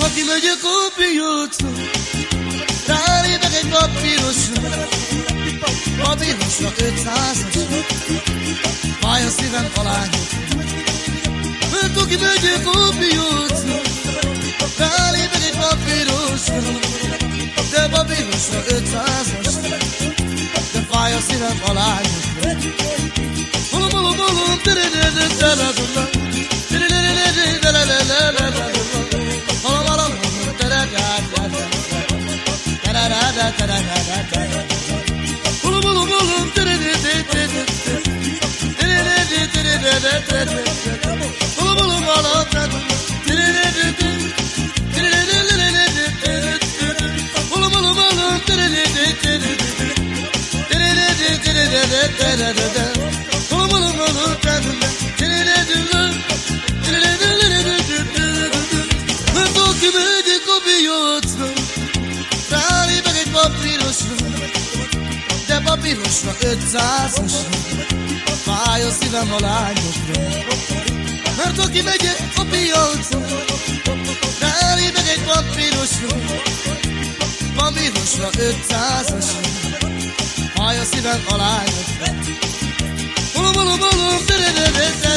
Fatih Mece kopuyorsun Tarihte egy papírosra Papírosra ötszázasra Fáj a szívem alányosra Mert aki megyek a piacra Rálépek egy papírosra De papírosra ötszázasra De fáj a szívem alányosra Bolom, bolom, bolom, tere-re-re, tere-re-re, tere-re-re-re, tere-re-re-re, Bolom, bolom, bolom, tere-re-re-re, tere-re-re, tere-re-re, Bolom, pirosra, de a pirosra 500-as, fáj a szívem a lányosra. Mert aki megyek a piacon, elé meg egy papírosra, papírosra 500-as, fáj a szívem a lányosra. Bolo, bolo, bolo, de, de, de.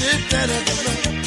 did that at the